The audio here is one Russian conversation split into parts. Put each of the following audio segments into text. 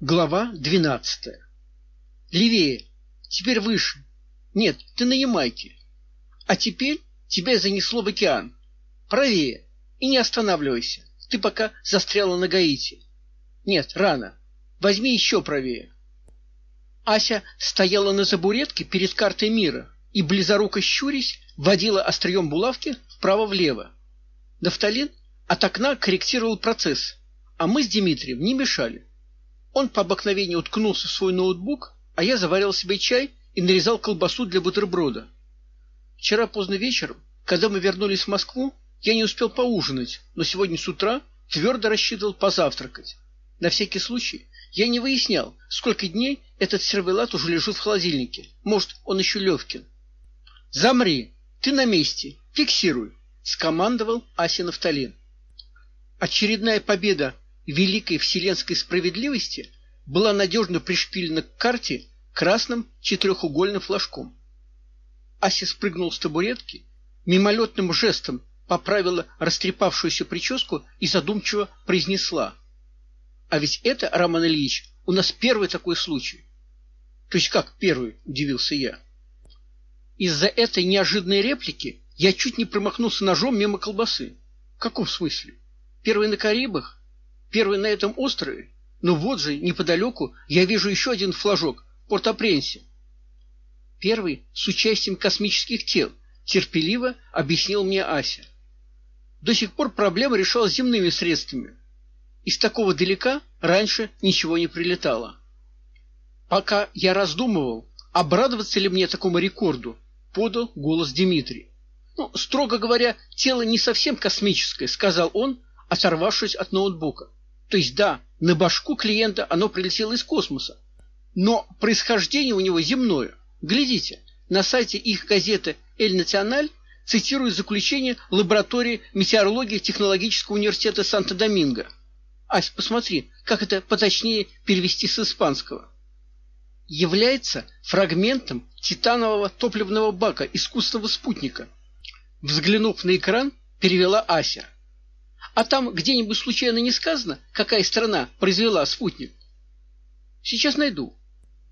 Глава двенадцатая. Левее. Теперь выше. Нет, ты на Ямайке. А теперь тебя занесло в океан. Правее. И не останавливайся. Ты пока застряла на Гаити. Нет, рано. Возьми еще правее. Ася стояла на забуретке перед картой мира и близоруко щурясь водила острием булавки вправо-влево. Нафталин от окна корректировал процесс, а мы с Дмитрием не мешали. Он по обыкновению уткнулся в свой ноутбук, а я заварил себе чай и нарезал колбасу для бутерброда. Вчера поздно вечером, когда мы вернулись в Москву, я не успел поужинать, но сегодня с утра твердо рассчитывал позавтракать. На всякий случай я не выяснял, сколько дней этот сервелат уже лежит в холодильнике. Может, он еще Левкин. Замри, ты на месте, фиксируй, скомандовал Ася Нафталин. Очередная победа великой вселенской справедливости была надежно пришпилена к карте красным четырехугольным флажком. Ася спрыгнул с табуретки, мимолетным жестом поправила растрепавшуюся прическу и задумчиво произнесла: "А ведь это, Роман Ильич, у нас первый такой случай". "То есть как первый?" удивился я. Из-за этой неожиданной реплики я чуть не промахнулся ножом мимо колбасы. В каком смысле? Первый на Карибах? Первый на этом острове, но вот же неподалеку я вижу еще один флажок Порт-о-Пренсе. Первый с участием космических тел, терпеливо объяснил мне Ася. До сих пор проблема решалась земными средствами. Из такого далека раньше ничего не прилетало. Пока я раздумывал, обрадоваться ли мне такому рекорду, подал голос Дмитрий. Ну, строго говоря, тело не совсем космическое, сказал он, оторвавшись от ноутбука. То есть да, на башку клиента оно прилетело из космоса, но происхождение у него земное. Глядите, на сайте их газеты Эль Националь цитируют заключение лаборатории метеорологии Технологического университета Санто-Доминго. Ась, посмотри, как это поточнее перевести с испанского. Является фрагментом титанового топливного бака искусственного спутника. Взглянув на экран, перевела Ася. А там где-нибудь случайно не сказано, какая страна произвела спутник? Сейчас найду.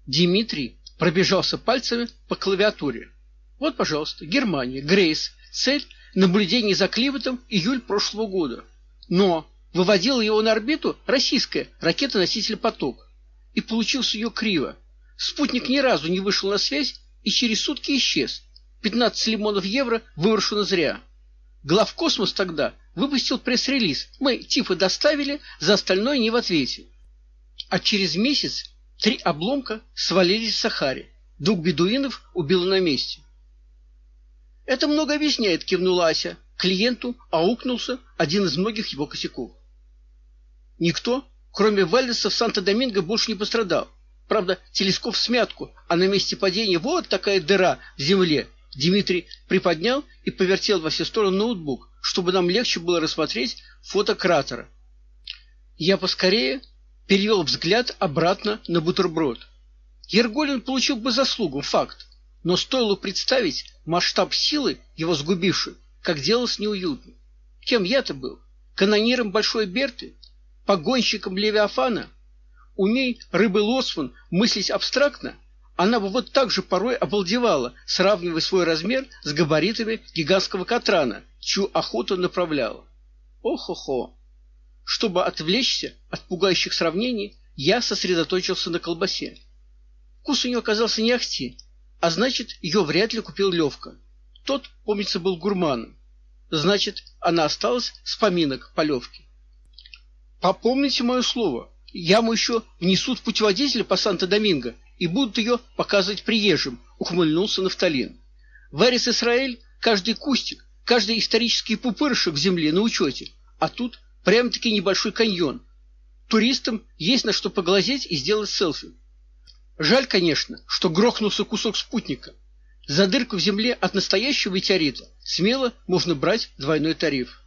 Дмитрий пробежался пальцами по клавиатуре. Вот, пожалуйста, Германия, Грейс. Цель наблюдение за климатом июль прошлого года. Но выводила его на орбиту российская ракета-носитель Поток. И получился ее криво. Спутник ни разу не вышел на связь и через сутки исчез. 15 лимонов евро выброшено зря. Главкосмос тогда выпустил пресс-релиз. Мы типа доставили, за остальное не в ответе. А через месяц три обломка свалились в Сахаре. Двух бедуинов убило на месте. Это много объясняет, кивнула Ася. Клиенту аукнулся один из многих его косяков. Никто, кроме Вальдеса в Санто-Доминго, больше не пострадал. Правда, телескоп в смятку, а на месте падения вот такая дыра в земле. Дмитрий приподнял и повертел во все стороны ноутбук чтобы нам легче было рассмотреть фото кратера. Я поскорее перевел взгляд обратно на бутерброд. Ерголин получил бы заслугу, факт, но стоило представить масштаб силы, его сгубившей, как делалось неуютно. Кем я-то был? Канониром Большой Берты? Погонщиком Левиафана? Умей рыбы Лосман мыслить абстрактно, она бы вот так же порой обалдевала, сравнивая свой размер с габаритами гигантского катрана, чью охоту направляла. Ох-хо-хо. Чтобы отвлечься от пугающих сравнений, я сосредоточился на колбасе. Вкус у нее оказался не ахти, а значит, ее вряд ли купил Левка. Тот, помнится, был гурманом. Значит, она осталась с поминок по Левке. Попомните мое слово. Яму еще внесут в путеводитель по Санто-Доминго и будут ее показывать приезжим, ухмыльнулся Нафталин. В Эрис-Исраэль каждый кустик, каждый исторический пупырышек в земле на учете, а тут прямо-таки небольшой каньон. Туристам есть на что поглазеть и сделать селфи. Жаль, конечно, что грохнулся кусок спутника. За дырку в земле от настоящего метеорита смело можно брать двойной тариф.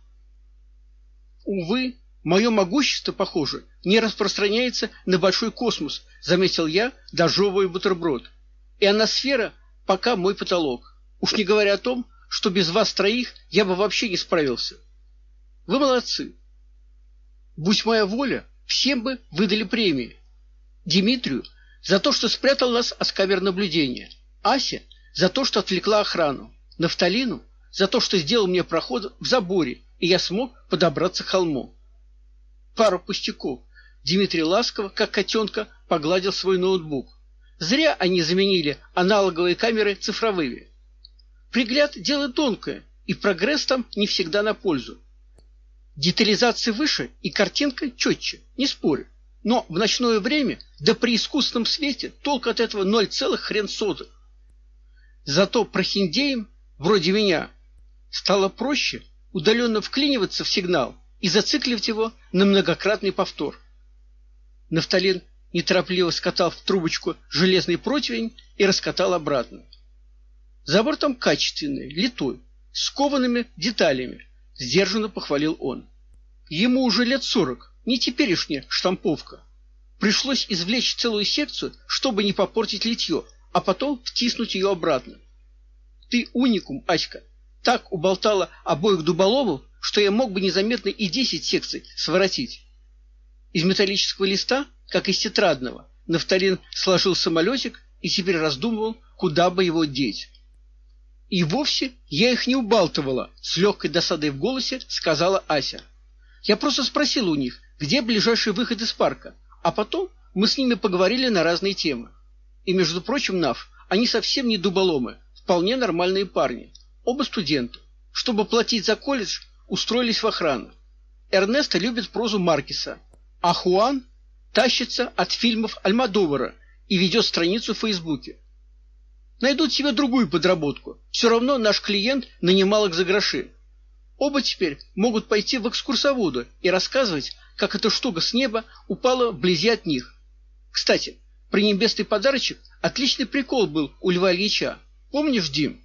Увы, Мое могущество, похоже, не распространяется на большой космос, заметил я, дожевывая бутерброд. И аносфера пока мой потолок. Уж не говоря о том, что без вас троих я бы вообще не справился. Вы молодцы. Будь моя воля, всем бы выдали премии. Димитрию за то, что спрятал нас от камер наблюдения, Асе за то, что отвлекла охрану, Нафталину за то, что сделал мне проход в заборе, и я смог подобраться к холму. Пару пустяков. Дмитрий ласково, как котенка, погладил свой ноутбук. Зря они заменили аналоговые камеры цифровыми. Пригляд дело тонкое, и прогресс там не всегда на пользу. Детализация выше и картинка четче, не спорю. Но в ночное время, да при искусственном свете, толк от этого ноль целых хрен сотых. Зато прохиндеям, вроде меня, стало проще удаленно вклиниваться в сигнал и зацикливать его на многократный повтор. Нафталин неторопливо скатал в трубочку железный противень и раскатал обратно. Забор там качественный, литой, с коваными деталями, сдержанно похвалил он. Ему уже лет сорок, не теперешняя штамповка. Пришлось извлечь целую секцию, чтобы не попортить литье, а потом втиснуть ее обратно. Ты уникум, Аська. Так уболтала обоих дуболомов, что я мог бы незаметно и десять секций своротить. Из металлического листа, как из тетрадного, Нафталин сложил самолетик и теперь раздумывал, куда бы его деть. И вовсе я их не убалтывала, с легкой досадой в голосе сказала Ася. Я просто спросила у них, где ближайший выход из парка, а потом мы с ними поговорили на разные темы. И, между прочим, Нав, они совсем не дуболомы, вполне нормальные парни, оба студенты. Чтобы платить за колледж, устроились в охрану. Эрнесто любит прозу Маркеса, а Хуан тащится от фильмов Альмодовара и ведет страницу в Фейсбуке. Найдут себе другую подработку. Все равно наш клиент нанимал их за гроши. Оба теперь могут пойти в экскурсоводы и рассказывать, как эта штука с неба упала вблизи от них. Кстати, при небесный подарочек отличный прикол был у Льва Ильича. Помнишь, Дим?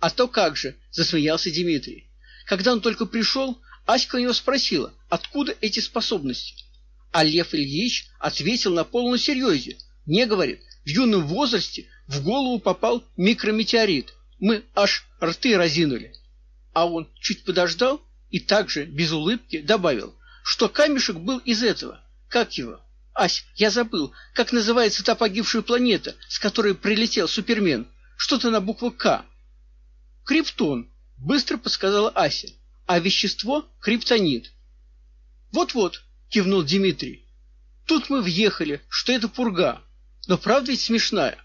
А то как же, засмеялся Дмитрий. Когда он только пришел, Аська у него спросила, откуда эти способности. А Лев Ильич ответил на полном серьезе. Не говорит, в юном возрасте в голову попал микрометеорит. Мы аж рты разинули. А он чуть подождал и также без улыбки добавил, что камешек был из этого. Как его? Ась, я забыл, как называется та погибшая планета, с которой прилетел Супермен. Что-то на букву К. Криптон, быстро подсказала Ася. А вещество криптонит. Вот-вот, кивнул Дмитрий. Тут мы въехали, что это пурга. Но правда ведь смешная.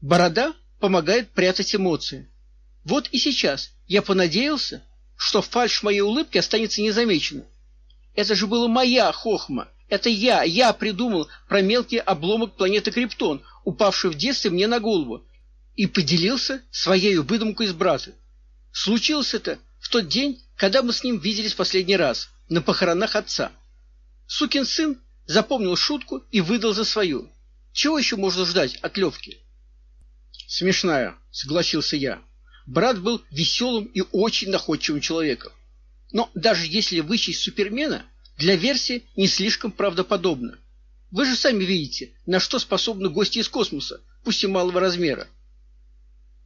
Борода помогает прятать эмоции. Вот и сейчас я понадеялся, что фальшь моей улыбки останется незамеченной. Это же была моя хохма. Это я, я придумал про мелкий обломок планеты Криптон, упавший в детстве мне на голову, и поделился своей выдумкой с братом. Случилось это в тот день, когда мы с ним виделись последний раз, на похоронах отца. Сукин сын запомнил шутку и выдал за свою. Чего еще можно ждать от Левки? Смешная, согласился я. Брат был веселым и очень находчивым человеком. Но даже если вычесть Супермена, для версии не слишком правдоподобно. Вы же сами видите, на что способны гости из космоса, пусть и малого размера.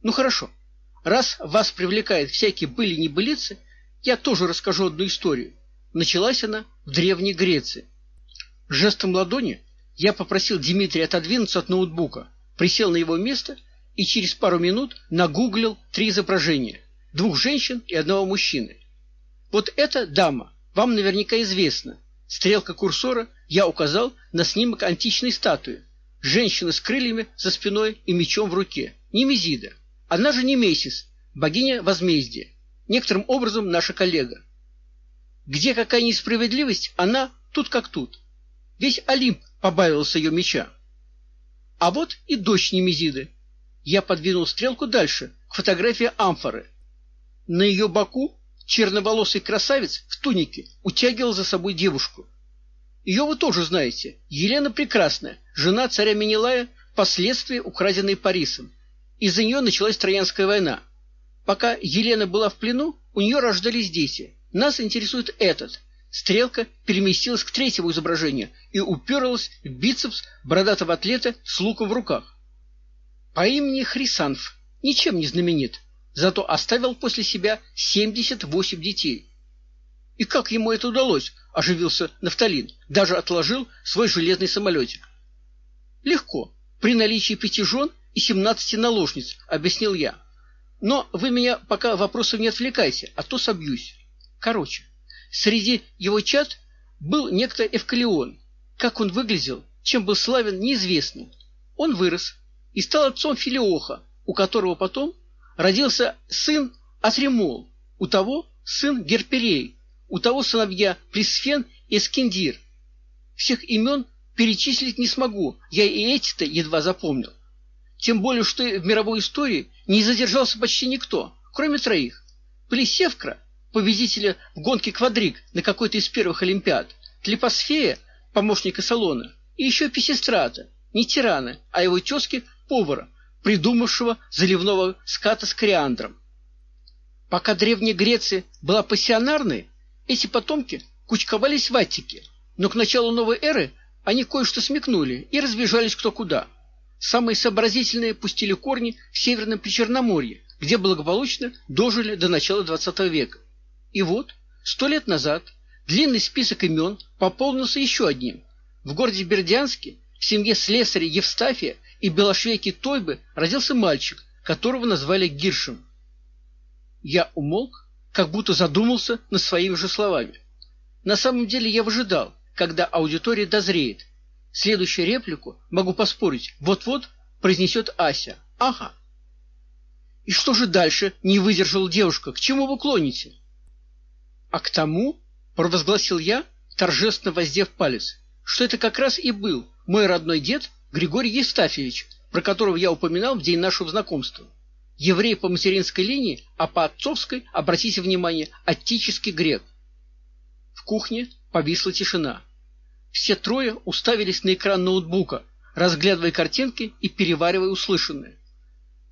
Ну хорошо. Раз вас привлекает всякие были-небылицы, я тоже расскажу одну историю. Началась она в Древней Греции. Жестом ладони я попросил Дмитрия отодвинуться от ноутбука, присел на его место и через пару минут нагуглил три изображения: двух женщин и одного мужчины. Вот эта дама вам наверняка известна. Стрелка курсора я указал на снимок античной статуи. Женщина с крыльями за спиной и мечом в руке. Немезида. Она же Немесис, богиня возмездия. Некоторым образом наша коллега. Где какая несправедливость, она тут как тут. Весь Олимп побавился ее меча. А вот и дочь Немезиды. Я подвинул стрелку дальше, к фотографии амфоры. На ее боку черноволосый красавец в тунике утягивал за собой девушку. Ее вы тоже знаете. Елена Прекрасная, жена царя Менелая, впоследствии украденной Парисом. Из-за нее началась Троянская война. Пока Елена была в плену, у нее рождались дети. Нас интересует этот. Стрелка переместилась к третьему изображению и уперлась в бицепс бородатого атлета с луком в руках. По имени Хрисанф, ничем не знаменит, зато оставил после себя 78 детей. И как ему это удалось? Оживился Нафталин, даже отложил свой железный самолетик. Легко, при наличии пяти жен и семнадцати наложниц, объяснил я. Но вы меня пока вопросов не отвлекайте, а то собьюсь. Короче, среди его чад был некто Эвкалион. Как он выглядел, чем был славен, неизвестно. Он вырос и стал отцом Филиоха, у которого потом родился сын Атремол, у того сын Герперей, у того сыновья Присфен и Скиндир. Всех имен перечислить не смогу, я и эти-то едва запомнил. Тем более, что в мировой истории не задержался почти никто, кроме троих. Плесевкра, победителя в гонке квадриг на какой-то из первых олимпиад, Тлипосфея, помощника Салона, и еще Писистрата, не тирана, а его тезки повара, придумавшего заливного ската с кориандром. Пока древняя Греция была пассионарной, эти потомки кучковались в Аттике, но к началу новой эры они кое-что смекнули и разбежались кто куда. Самые сообразительные пустили корни в Северном Причерноморье, где благополучно дожили до начала XX века. И вот, сто лет назад, длинный список имен пополнился еще одним. В городе Бердянске в семье слесаря Евстафия и белошвейки Тойбы родился мальчик, которого назвали Гиршем. Я умолк, как будто задумался над своими же словами. На самом деле я выжидал, когда аудитория дозреет. Следующую реплику, могу поспорить, вот-вот произнесет Ася. Ага. И что же дальше? Не выдержала девушка. К чему вы клоните? А к тому, провозгласил я, торжественно воздев палец, что это как раз и был мой родной дед Григорий Евстафьевич, про которого я упоминал в день нашего знакомства еврей по материнской линии, а по отцовской, обратите внимание, аттический грек. В кухне повисла тишина. Все трое уставились на экран ноутбука, разглядывая картинки и переваривая услышанное.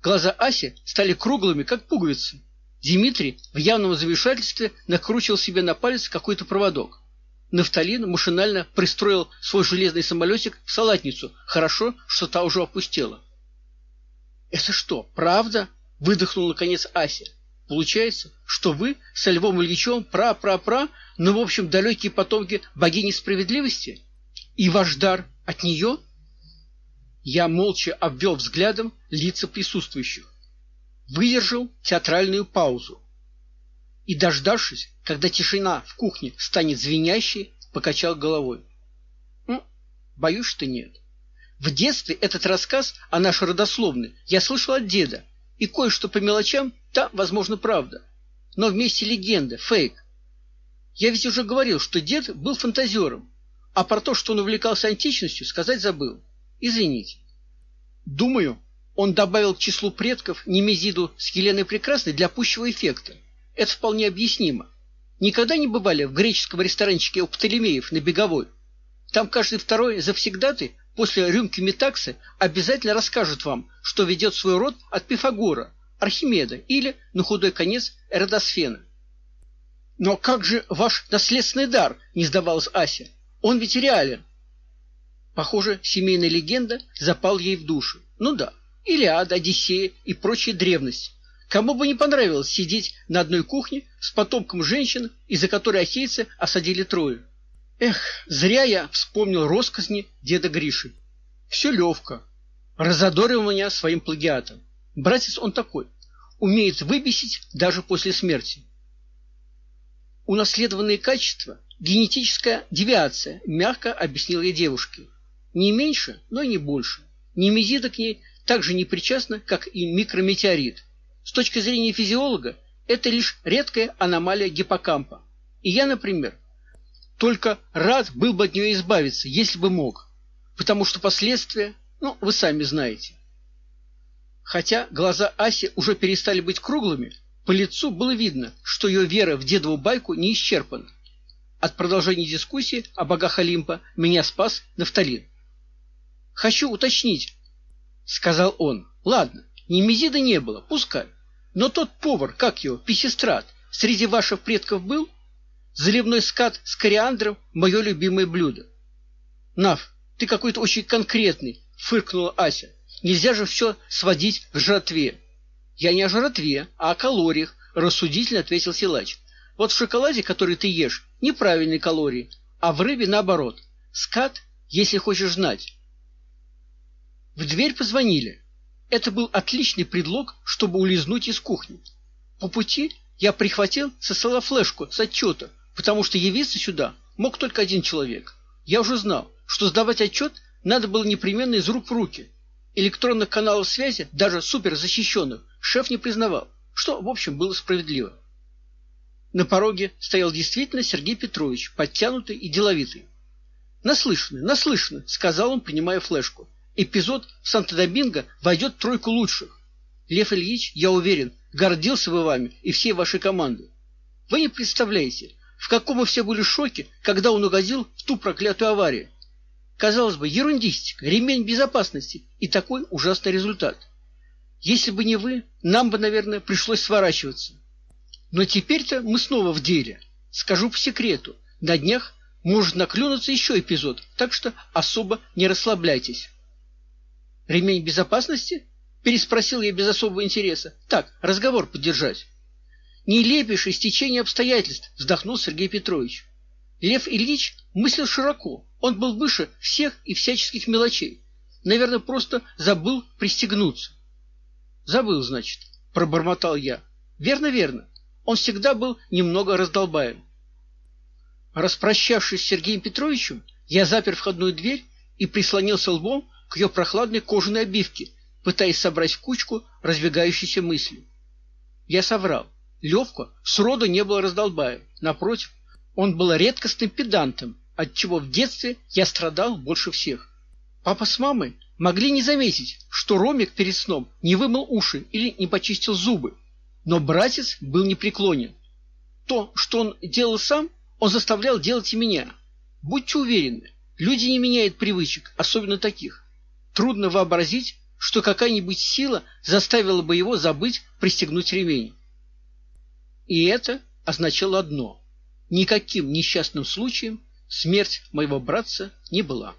Глаза Аси стали круглыми, как пуговицы. Дмитрий в явном замешательстве накручивал себе на палец какой-то проводок. Нафталин машинально пристроил свой железный самолетик в салатницу. Хорошо, что та уже опустела. Это что, правда? выдохнул наконец Ася. Получается, что вы с Львом Ильичем пра-пра-пра, ну, в общем, далекие потомки богини справедливости? И ваш дар от нее?» Я молча обвел взглядом лица присутствующих. Выдержал театральную паузу. И, дождавшись, когда тишина в кухне станет звенящей, покачал головой. «Ну, боюсь, что нет. В детстве этот рассказ о нашей родословной я слышал от деда, и кое-что по мелочам, да, возможно, правда. Но вместе легенда, фейк. Я ведь уже говорил, что дед был фантазером, а про то, что он увлекался античностью, сказать забыл. Извините. Думаю, он добавил к числу предков Немезиду с Еленой Прекрасной для пущего эффекта. Это вполне объяснимо. Никогда не бывали в греческом ресторанчике у Птолемеев на Беговой? Там каждый второй завсегдатый после рюмки метаксы обязательно расскажет вам, что ведет свой род от Пифагора, Архимеда или, на худой конец, Эродосфена. Но как же ваш наследственный дар, не сдавалась Ася. Он ведь реален. Похоже, семейная легенда запал ей в душу. Ну да, Илиада, Одиссея и прочая древность. Кому бы не понравилось сидеть на одной кухне с потомком женщин, из-за которой ахейцы осадили Трою. Эх, зря я вспомнил россказни деда Гриши. Все левко. Разодорил меня своим плагиатом. Братец он такой, умеет выбесить даже после смерти. Унаследованные качества генетическая девиация, мягко объяснил я девушке. Не меньше, но и не больше. Немезида к ней так же причастна, как и микрометеорит. С точки зрения физиолога, это лишь редкая аномалия гиппокампа. И я, например, только рад был бы от нее избавиться, если бы мог, потому что последствия, ну, вы сами знаете. Хотя глаза Аси уже перестали быть круглыми, по лицу было видно, что ее вера в дедову байку не исчерпана. От продолжения дискуссии о богах Олимпа меня спас Нафталин. «Хочу уточнить», — сказал он. «Ладно, Немезида не было, пускай. Но тот повар, как его, Писестрат, среди ваших предков был?» Заливной скат с кориандром – мое любимое блюдо. Нав, ты какой-то очень конкретный, фыркнула Ася. Нельзя же все сводить к жратве. Я не о жратве, а о калориях, рассудительно ответил силач. Вот в шоколаде, который ты ешь, неправильные калории, а в рыбе наоборот. Скат, если хочешь знать. В дверь позвонили. Это был отличный предлог, чтобы улизнуть из кухни. По пути я прихватил со стола флешку с отчета, потому что явиться сюда мог только один человек. Я уже знал, что сдавать отчет надо было непременно из рук в руки. Электронных каналов связи, даже суперзащищенных, шеф не признавал, что, в общем, было справедливо. На пороге стоял действительно Сергей Петрович, подтянутый и деловитый. "Наслышаны, наслышаны", сказал он, принимая флешку. "Эпизод в Санто-Доминго войдет в тройку лучших. Лев Ильич, я уверен, гордился бы вами и всей вашей командой. Вы не представляете, в каком мы все были шоке, когда он угодил в ту проклятую аварию. Казалось бы, ерундистика, ремень безопасности и такой ужасный результат. Если бы не вы, нам бы, наверное, пришлось сворачиваться. Но теперь-то мы снова в деле. Скажу по секрету, на днях может наклюнуться еще эпизод, так что особо не расслабляйтесь. Ремень безопасности? переспросил я без особого интереса. Так, разговор поддержать. Нелепейшее стечение обстоятельств, вздохнул Сергей Петрович. Лев Ильич мыслил широко. Он был выше всех и всяческих мелочей. Наверное, просто забыл пристегнуться. Забыл, значит, пробормотал я. Верно, верно. Он всегда был немного раздолбаем. Распрощавшись с Сергеем Петровичем, я запер входную дверь и прислонился лбом к ее прохладной кожаной обивке, пытаясь собрать в кучку раздвигающиеся мысли. Я соврал. Левка сроду не был раздолбаем. Напротив, он был редкостным педантом, от чего в детстве я страдал больше всех. Папа с мамой могли не заметить, что Ромик перед сном не вымыл уши или не почистил зубы, но братец был непреклонен. То, что он делал сам, он заставлял делать и меня. Будьте уверены, люди не меняют привычек, особенно таких. Трудно вообразить, что какая-нибудь сила заставила бы его забыть пристегнуть ремень. И это означало одно: никаким несчастным случаем смерть моего братца не была.